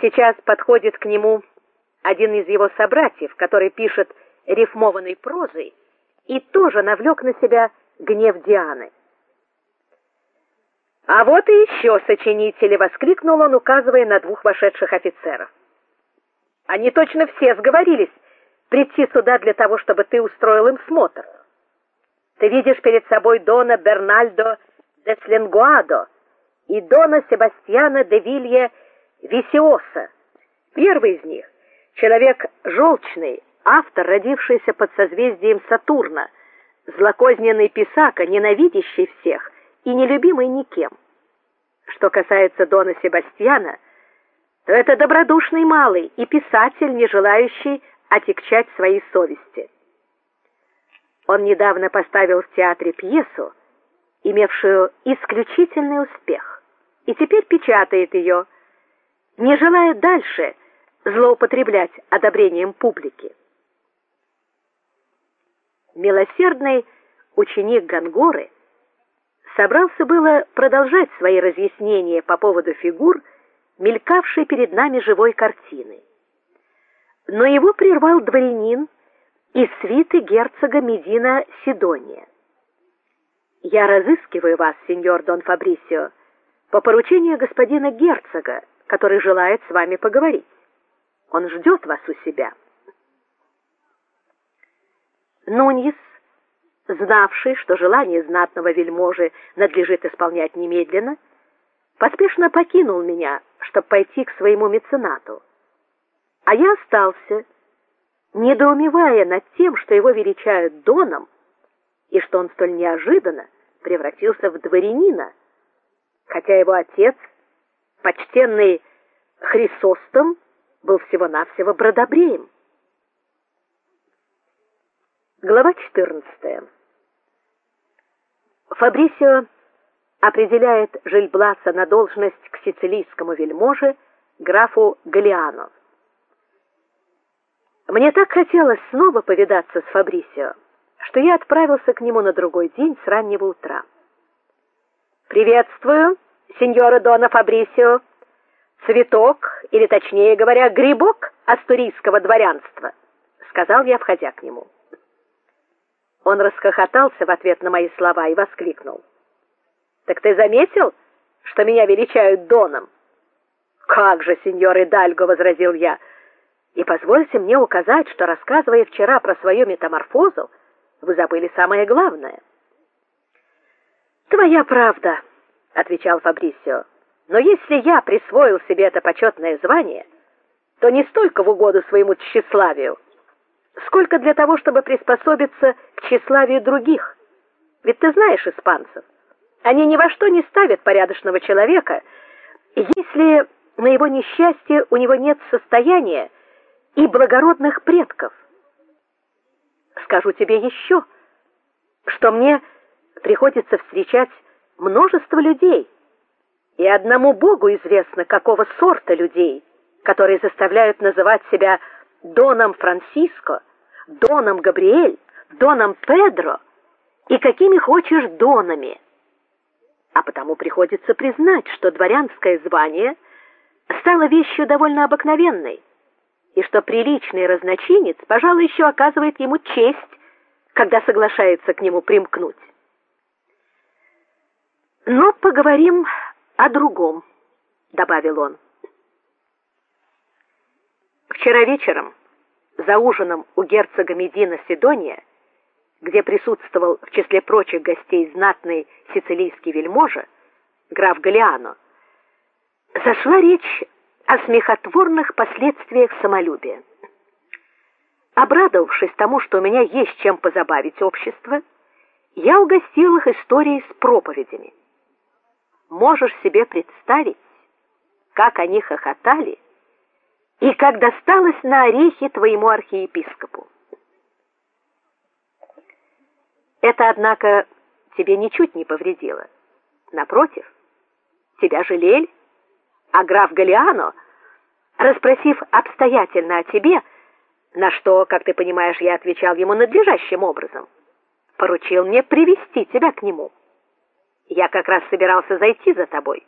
Сейчас подходит к нему один из его собратьев, который пишет рифмованной прозой и тоже навлек на себя гнев Дианы. А вот и еще сочинители, воскликнул он, указывая на двух вошедших офицеров. Они точно все сговорились прийти сюда для того, чтобы ты устроил им смотр. Ты видишь перед собой дона Бернальдо де Сленгуадо и дона Себастьяна де Вилье Висиоса. Первый из них человек желчный, автор, родившийся под созвездием Сатурна, злокозненный писака, ненавидящий всех и нелюбимый никем. Что касается дона Себастьяна, то это добродушный малый и писатель, не желающий отягчать своей совести. Он недавно поставил в театре пьесу, имевшую исключительный успех, и теперь печатает ее, не желая дальше злоупотреблять одобрением публики. Милосердный ученик Гангоры собрался было продолжать свои разъяснения по поводу фигур, мелькавшей перед нами живой картины. Но его прервал дворянин из свиты герцога Медина Сидония. Я разыскиваю вас, сеньор Дон Фабрисио, по поручению господина герцога, который желает с вами поговорить. Он ждет вас у себя. Нуньес, знавший, что желание знатного вельможи надлежит исполнять немедленно, поспешно покинул меня, чтобы пойти к своему меценату. А я остался, недоумевая над тем, что его величают доном, и что он столь неожиданно превратился в дворянина, хотя его отец почтенный Хрисостом был всего-навсего бродобреем. Глава 14. Фабрисио определяет Жильбласа на должность к сицилийскому вельможе графу Галиано. Мне так хотелось снова повидаться с Фабрисио, что я отправился к нему на другой день с раннего утра. Приветствую, сеньора Дона Фабрисио. Цветок, или точнее говоря, грибок астурийского дворянства, сказал я, входя к нему. Он расхохотался в ответ на мои слова и воскликнул: "Так ты заметил, что меня величают доном?" "Как же, сеньор Идальго", возразил я. "И позвольте мне указать, что рассказывая вчера про свою метаморфозу, вы забыли самое главное". "Твоя правда", отвечал Фабрисио. "Но если я присвоил себе это почетное звание, то не столько в угоду своему тщеславию, сколько для того, чтобы приспособиться к тщеславию других. Ведь ты знаешь испанцев, они ни во что не ставят порядочного человека, если на его несчастье у него нет состояния и благородных предков. Скажу тебе еще, что мне приходится встречать множество людей, и одному Богу известно, какого сорта людей, которые заставляют называть себя доном Франциско, доном Габриэль, доном Педро и какими хочешь донами. А потому приходится признать, что дворянское звание стало вещью довольно обыкновенной, и что приличный разночинец, пожалуй, еще оказывает ему честь, когда соглашается к нему примкнуть. Но поговорим о другом, добавил он. Вчера вечером за ужином у герцога Медина Сидония, где присутствовал в числе прочих гостей знатный сицилийский вельможа граф Галиано, зашла речь о смехотворных последствиях самолюбия. Обрадовавшись тому, что у меня есть чем позабавить общество, я угостил их историей с проповедями. Можешь себе представить, как они хохотали, и как досталось на орехи твоему архиепископу. Это, однако, тебе ничуть не повредило. Напротив, тебя жалели, а граф Галиано, расспросив обстоятельно о тебе, на что, как ты понимаешь, я отвечал ему надлежащим образом, поручил мне привести тебя к нему. Я как раз собирался зайти за тобой.